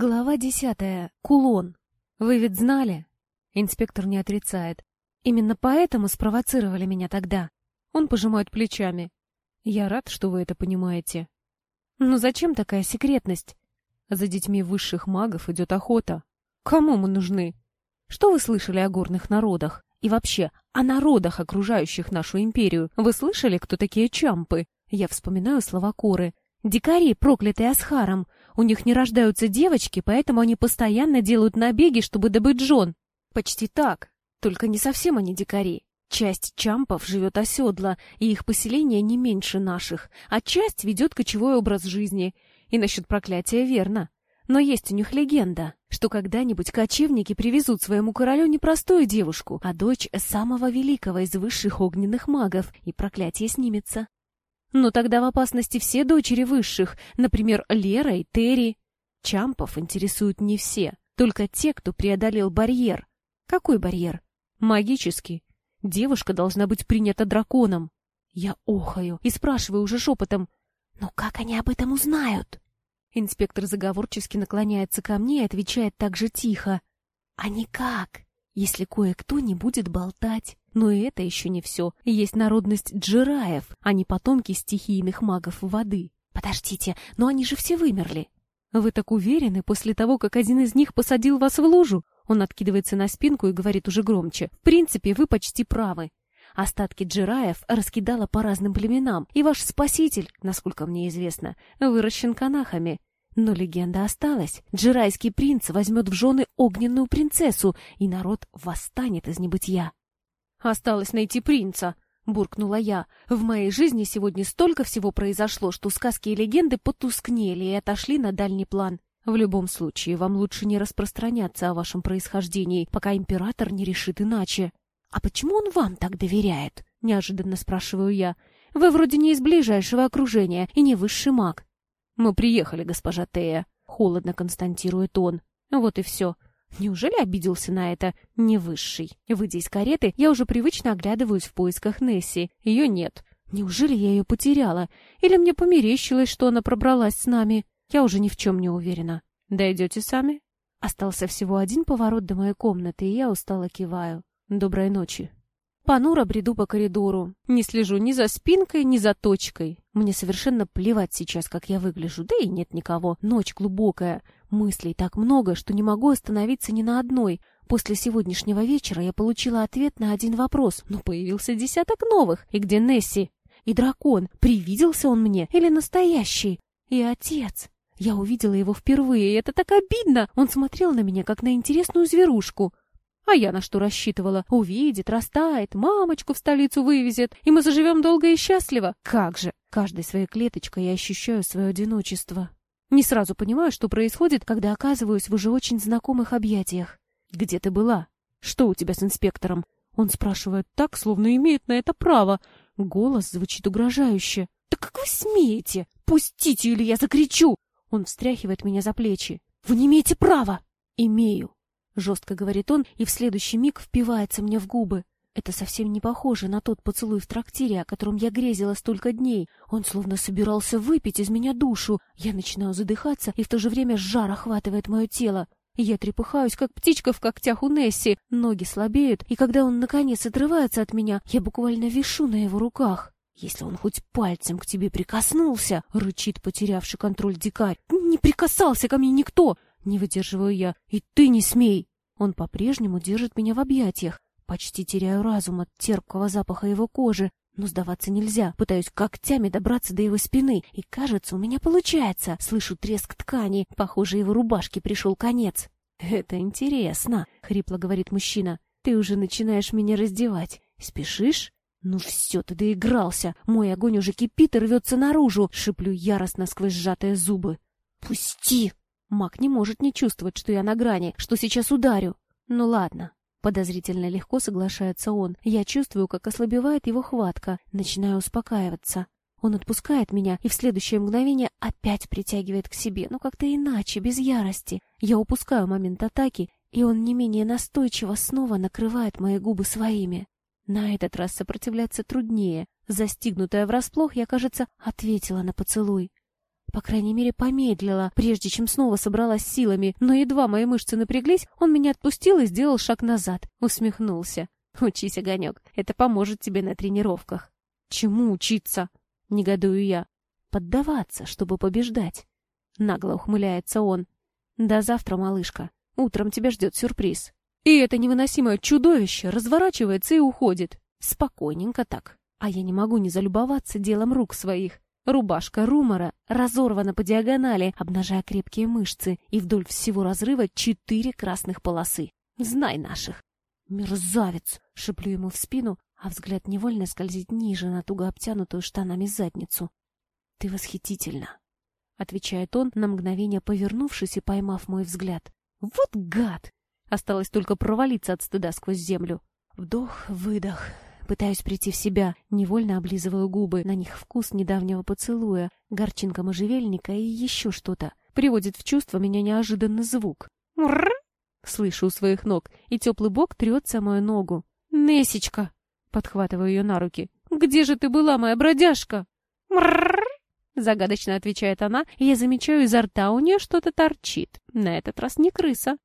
Глава десятая. Кулон. Вы ведь знали? Инспектор не отрицает. Именно поэтому спровоцировали меня тогда. Он пожимает плечами. Я рад, что вы это понимаете. Но зачем такая секретность? За детьми высших магов идет охота. Кому мы нужны? Что вы слышали о горных народах? И вообще, о народах, окружающих нашу империю. Вы слышали, кто такие чампы? Я вспоминаю слова Коры. Дикари, проклятые Асхаром. У них не рождаются девочки, поэтому они постоянно делают набеги, чтобы добыть жен. Почти так. Только не совсем они дикари. Часть чампов живет оседло, и их поселение не меньше наших, а часть ведет кочевой образ жизни. И насчет проклятия верно. Но есть у них легенда, что когда-нибудь кочевники привезут своему королю не простую девушку, а дочь самого великого из высших огненных магов, и проклятие снимется. Но тогда в опасности все дочери высших, например, Лера и Терри. Чампов интересуют не все, только те, кто преодолел барьер. Какой барьер? Магический. Девушка должна быть принята драконом. Я охаю и спрашиваю уже шепотом. «Но как они об этом узнают?» Инспектор заговорчески наклоняется ко мне и отвечает так же тихо. «А никак, если кое-кто не будет болтать. Но это еще не все. Есть народность джираев, а не потомки стихийных магов воды. Подождите, но они же все вымерли. Вы так уверены после того, как один из них посадил вас в лужу? Он откидывается на спинку и говорит уже громче. В принципе, вы почти правы. Остатки джираев раскидала по разным племенам, и ваш спаситель, насколько мне известно, выращен канахами. Но легенда осталась. Джирайский принц возьмет в жены огненную принцессу, и народ восстанет из небытия. Осталось найти принца, буркнула я. В моей жизни сегодня столько всего произошло, что сказки и легенды потускнели и отошли на дальний план. В любом случае, вам лучше не распространяться о вашем происхождении, пока император не решит иначе. А почему он вам так доверяет? неожиданно спрашиваю я. Вы вроде не из ближайшего окружения и не высший маг. Мы приехали, госпожа Тея, холодно констатирует он. Вот и все. Неужели обиделся на это не высший? Выйдя из кареты, я уже привычно оглядываюсь в поисках Несси. Ее нет. Неужели я ее потеряла? Или мне померещилось, что она пробралась с нами? Я уже ни в чем не уверена. Дойдете сами? Остался всего один поворот до моей комнаты, и я устало киваю. Доброй ночи. Понуро бреду по коридору. Не слежу ни за спинкой, ни за точкой. Мне совершенно плевать сейчас, как я выгляжу, да и нет никого. Ночь глубокая. Мыслей так много, что не могу остановиться ни на одной. После сегодняшнего вечера я получила ответ на один вопрос, но появился десяток новых. И где Несси? И дракон. Привиделся он мне или настоящий? И отец. Я увидела его впервые, и это так обидно. Он смотрел на меня, как на интересную зверушку. А я на что рассчитывала? Увидит, растает, мамочку в столицу вывезет, и мы заживем долго и счастливо. Как же! Каждой своей клеточкой я ощущаю свое одиночество. Не сразу понимаю, что происходит, когда оказываюсь в уже очень знакомых объятиях. «Где ты была? Что у тебя с инспектором?» Он спрашивает так, словно имеет на это право. Голос звучит угрожающе. «Да как вы смеете? Пустите, или я закричу!» Он встряхивает меня за плечи. «Вы не имеете права!» «Имею!» Жестко говорит он и в следующий миг впивается мне в губы. Это совсем не похоже на тот поцелуй в трактире, о котором я грезила столько дней. Он словно собирался выпить из меня душу. Я начинаю задыхаться, и в то же время жар охватывает мое тело. Я трепыхаюсь, как птичка в когтях у Несси. Ноги слабеют, и когда он наконец отрывается от меня, я буквально вишу на его руках. «Если он хоть пальцем к тебе прикоснулся», — рычит потерявший контроль дикарь. «Не прикасался ко мне никто!» Не выдерживаю я. «И ты не смей!» Он по-прежнему держит меня в объятиях. Почти теряю разум от терпкого запаха его кожи, но сдаваться нельзя. Пытаюсь когтями добраться до его спины, и, кажется, у меня получается. Слышу треск ткани. Похоже, его рубашке пришел конец. «Это интересно», — хрипло говорит мужчина. «Ты уже начинаешь меня раздевать. Спешишь?» «Ну все, ты доигрался. Мой огонь уже кипит и рвется наружу», — шиплю яростно сквозь сжатые зубы. «Пусти!» Мак не может не чувствовать, что я на грани, что сейчас ударю. Ну ладно, Подозрительно легко соглашается он. Я чувствую, как ослабевает его хватка, начинаю успокаиваться. Он отпускает меня и в следующее мгновение опять притягивает к себе, но как-то иначе, без ярости. Я упускаю момент атаки, и он не менее настойчиво снова накрывает мои губы своими. На этот раз сопротивляться труднее. Застигнутая врасплох, я, кажется, ответила на поцелуй. По крайней мере, помедлила, прежде чем снова собралась силами, но едва мои мышцы напряглись, он меня отпустил и сделал шаг назад. Усмехнулся. «Учись, Огонек, это поможет тебе на тренировках». «Чему учиться?» — негодую я. «Поддаваться, чтобы побеждать». Нагло ухмыляется он. «До завтра, малышка. Утром тебя ждет сюрприз». И это невыносимое чудовище разворачивается и уходит. Спокойненько так. А я не могу не залюбоваться делом рук своих. Рубашка Румора разорвана по диагонали, обнажая крепкие мышцы, и вдоль всего разрыва четыре красных полосы. Знай наших. «Мерзавец!» — шеплю ему в спину, а взгляд невольно скользит ниже на туго обтянутую штанами задницу. «Ты восхитительна!» — отвечает он, на мгновение повернувшись и поймав мой взгляд. «Вот гад!» Осталось только провалиться от стыда сквозь землю. Вдох, выдох, Пытаюсь прийти в себя, невольно облизываю губы, на них вкус недавнего поцелуя, горчинка можжевельника и еще что-то. Приводит в чувство меня неожиданный звук. «Мрррр!» Слышу у своих ног, и теплый бок трется мою ногу. «Несечка!» Подхватываю ее на руки. «Где же ты была, моя бродяжка?» «Мрррр!» Загадочно отвечает она, и я замечаю, изо рта у нее что-то торчит. На этот раз не крыса.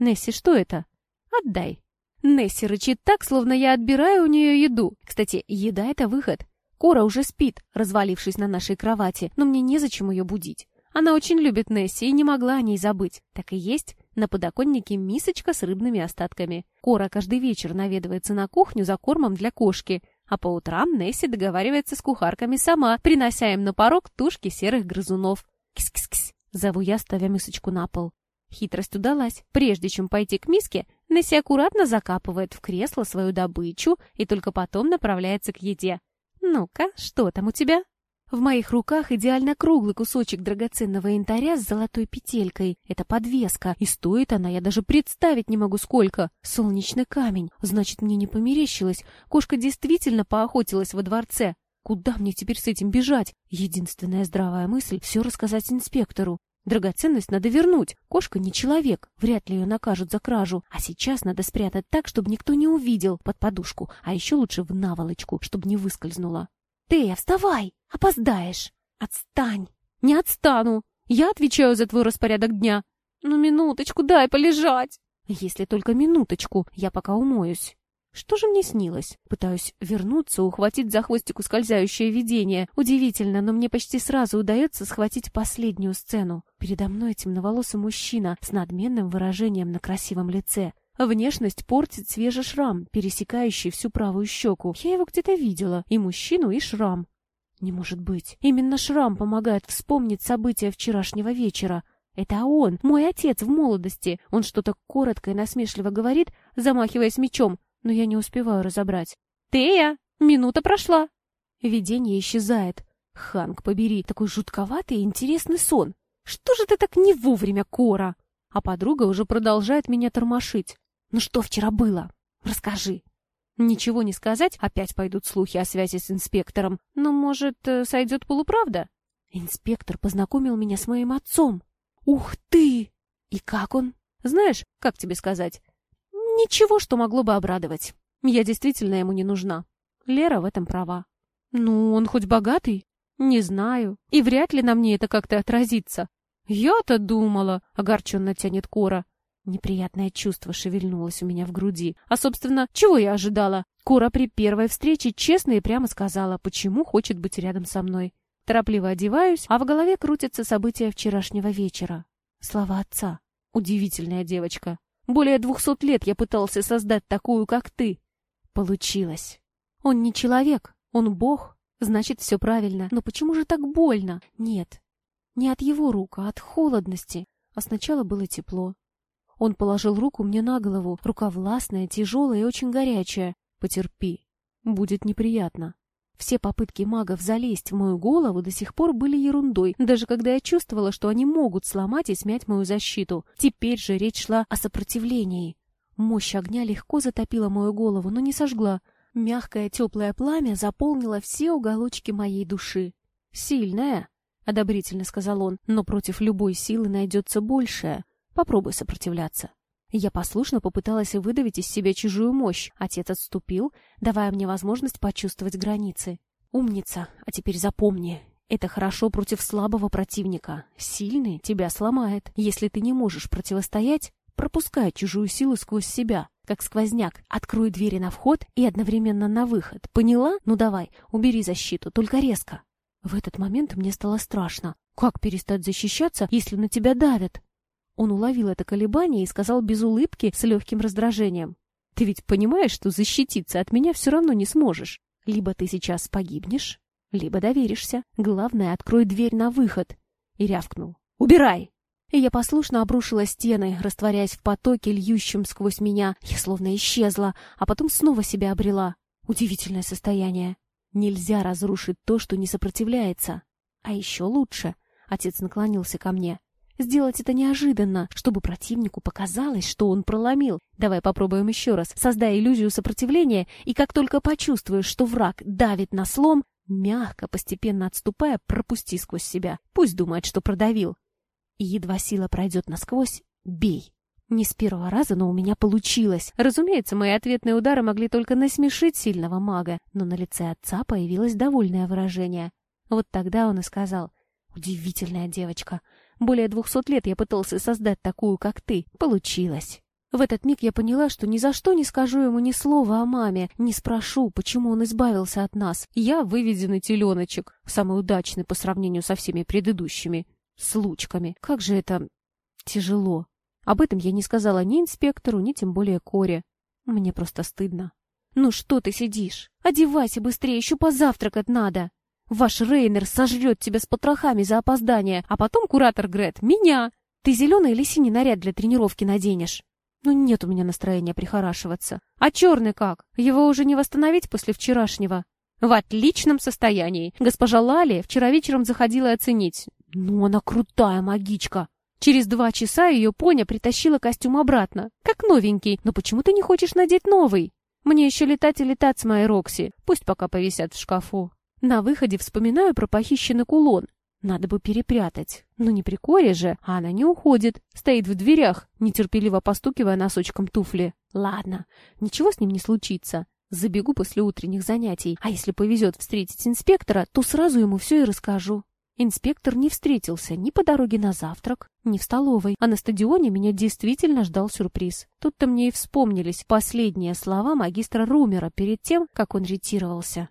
«Несси, что это?» «Отдай!» Несси рычит так, словно я отбираю у нее еду. Кстати, еда — это выход. Кора уже спит, развалившись на нашей кровати, но мне незачем ее будить. Она очень любит Несси и не могла о ней забыть. Так и есть. На подоконнике мисочка с рыбными остатками. Кора каждый вечер наведывается на кухню за кормом для кошки, а по утрам Несси договаривается с кухарками сама, принося им на порог тушки серых грызунов. «Кис-кис-кис!» — зову я, ставя мисочку на пол. Хитрость удалась. Прежде чем пойти к миске, Несси аккуратно закапывает в кресло свою добычу и только потом направляется к еде. «Ну-ка, что там у тебя?» В моих руках идеально круглый кусочек драгоценного янтаря с золотой петелькой. Это подвеска, и стоит она, я даже представить не могу сколько. Солнечный камень. Значит, мне не померещилось. Кошка действительно поохотилась во дворце. Куда мне теперь с этим бежать? Единственная здравая мысль — все рассказать инспектору. Драгоценность надо вернуть. Кошка не человек, вряд ли ее накажут за кражу. А сейчас надо спрятать так, чтобы никто не увидел, под подушку, а еще лучше в наволочку, чтобы не выскользнула. Тея, вставай! Опоздаешь! Отстань! Не отстану! Я отвечаю за твой распорядок дня. Ну, минуточку, дай полежать. Если только минуточку, я пока умоюсь. Что же мне снилось? Пытаюсь вернуться, ухватить за хвостик ускользающее видение. Удивительно, но мне почти сразу удается схватить последнюю сцену. Передо мной темноволосый мужчина с надменным выражением на красивом лице. Внешность портит свежий шрам, пересекающий всю правую щеку. Я его где-то видела, и мужчину, и шрам. Не может быть. Именно шрам помогает вспомнить события вчерашнего вечера. Это он, мой отец в молодости. Он что-то коротко и насмешливо говорит, замахиваясь мечом, но я не успеваю разобрать. «Тея, минута прошла!» Видение исчезает. Ханк, побери, такой жутковатый и интересный сон. Что же ты так не вовремя, Кора? А подруга уже продолжает меня тормошить. Ну что вчера было? Расскажи. Ничего не сказать, опять пойдут слухи о связи с инспектором. Но, может, э, сойдет полуправда? Инспектор познакомил меня с моим отцом. Ух ты! И как он? Знаешь, как тебе сказать? Ничего, что могло бы обрадовать. Я действительно ему не нужна. Лера в этом права. Ну, он хоть богатый? Не знаю. И вряд ли на мне это как-то отразится. Я-то думала, огорченно тянет Кора. Неприятное чувство шевельнулось у меня в груди. А, собственно, чего я ожидала? Кора при первой встрече честно и прямо сказала, почему хочет быть рядом со мной. Торопливо одеваюсь, а в голове крутятся события вчерашнего вечера. Слова отца. Удивительная девочка. Более двухсот лет я пытался создать такую, как ты. Получилось. Он не человек, он бог, значит, все правильно. Но почему же так больно? Нет, не от его рук, а от холодности. А сначала было тепло. Он положил руку мне на голову, рука властная, тяжелая и очень горячая. Потерпи, будет неприятно. Все попытки магов залезть в мою голову до сих пор были ерундой, даже когда я чувствовала, что они могут сломать и смять мою защиту. Теперь же речь шла о сопротивлении. Мощь огня легко затопила мою голову, но не сожгла. Мягкое теплое пламя заполнило все уголочки моей души. «Сильная», — одобрительно сказал он, — «но против любой силы найдется большая. Попробуй сопротивляться». Я послушно попыталась выдавить из себя чужую мощь. Отец отступил, давая мне возможность почувствовать границы. «Умница, а теперь запомни, Это хорошо против слабого противника. Сильный тебя сломает. Если ты не можешь противостоять, пропускай чужую силу сквозь себя, как сквозняк. Открой двери на вход и одновременно на выход. Поняла? Ну давай, убери защиту, только резко. В этот момент мне стало страшно. Как перестать защищаться, если на тебя давят? Он уловил это колебание и сказал без улыбки, с легким раздражением. «Ты ведь понимаешь, что защититься от меня все равно не сможешь. Либо ты сейчас погибнешь, либо доверишься. Главное, открой дверь на выход». И рявкнул. «Убирай!» И я послушно обрушила стены, растворяясь в потоке, льющем сквозь меня. Я словно исчезла, а потом снова себя обрела. Удивительное состояние. Нельзя разрушить то, что не сопротивляется. А еще лучше. Отец наклонился ко мне. Сделать это неожиданно, чтобы противнику показалось, что он проломил. Давай попробуем еще раз. Создай иллюзию сопротивления, и как только почувствуешь, что враг давит на слом, мягко, постепенно отступая, пропусти сквозь себя. Пусть думает, что продавил. И едва сила пройдет насквозь, бей. Не с первого раза, но у меня получилось. Разумеется, мои ответные удары могли только насмешить сильного мага, но на лице отца появилось довольное выражение. Вот тогда он и сказал, «Удивительная девочка. Более двухсот лет я пытался создать такую, как ты. Получилось. В этот миг я поняла, что ни за что не скажу ему ни слова о маме, не спрошу, почему он избавился от нас. Я выведенный теленочек, самый удачный по сравнению со всеми предыдущими случками. Как же это тяжело. Об этом я не сказала ни инспектору, ни тем более Коре. Мне просто стыдно. «Ну что ты сидишь? Одевайся быстрее, еще позавтракать надо!» Ваш Рейнер сожрет тебя с потрохами за опоздание, а потом куратор Грет — меня. Ты зеленый или синий наряд для тренировки наденешь? Ну, нет у меня настроения прихорашиваться. А черный как? Его уже не восстановить после вчерашнего? В отличном состоянии. Госпожа Лали вчера вечером заходила оценить. Ну, она крутая магичка. Через два часа ее поня притащила костюм обратно. Как новенький. Но почему ты не хочешь надеть новый? Мне еще летать и летать с моей Рокси. Пусть пока повисят в шкафу. На выходе вспоминаю про похищенный кулон. Надо бы перепрятать. Но не при коре же, а она не уходит. Стоит в дверях, нетерпеливо постукивая носочком туфли. Ладно, ничего с ним не случится. Забегу после утренних занятий. А если повезет встретить инспектора, то сразу ему все и расскажу. Инспектор не встретился ни по дороге на завтрак, ни в столовой, а на стадионе меня действительно ждал сюрприз. Тут-то мне и вспомнились последние слова магистра Румера перед тем, как он ретировался.